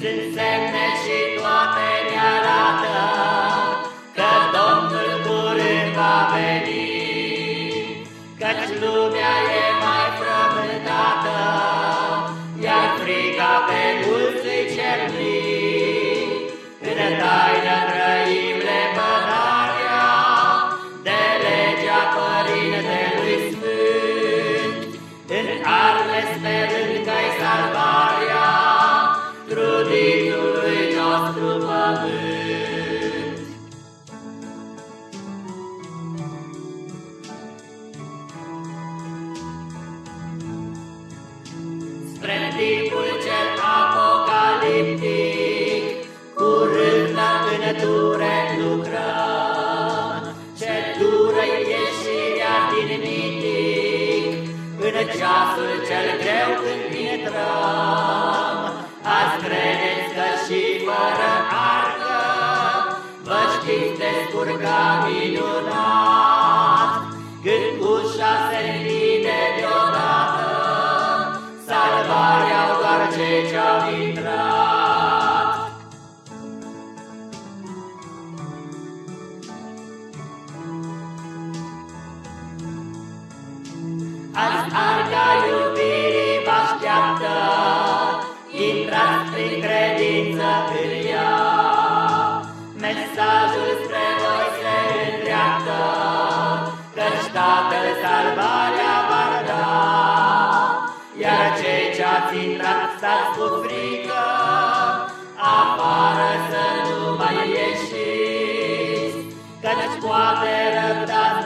Since then la înăture lucrăm. Ce dură-i ieșirea din mitic În ceasul cel greu când intrăm. Azi credeți că și fără arcă Vă știți descurca minunat Când ușa se închide deodată Salvarea doar cei ce-au intrat Azi arca iubirii vă așteaptă Intrați prin credință în ea. Mesajul spre voi se îndreaptă Căci Tatăl salvarea va da Iar cei ce ați intrat stați cu frică Afară să nu mai ieșiți Căci poate răbdați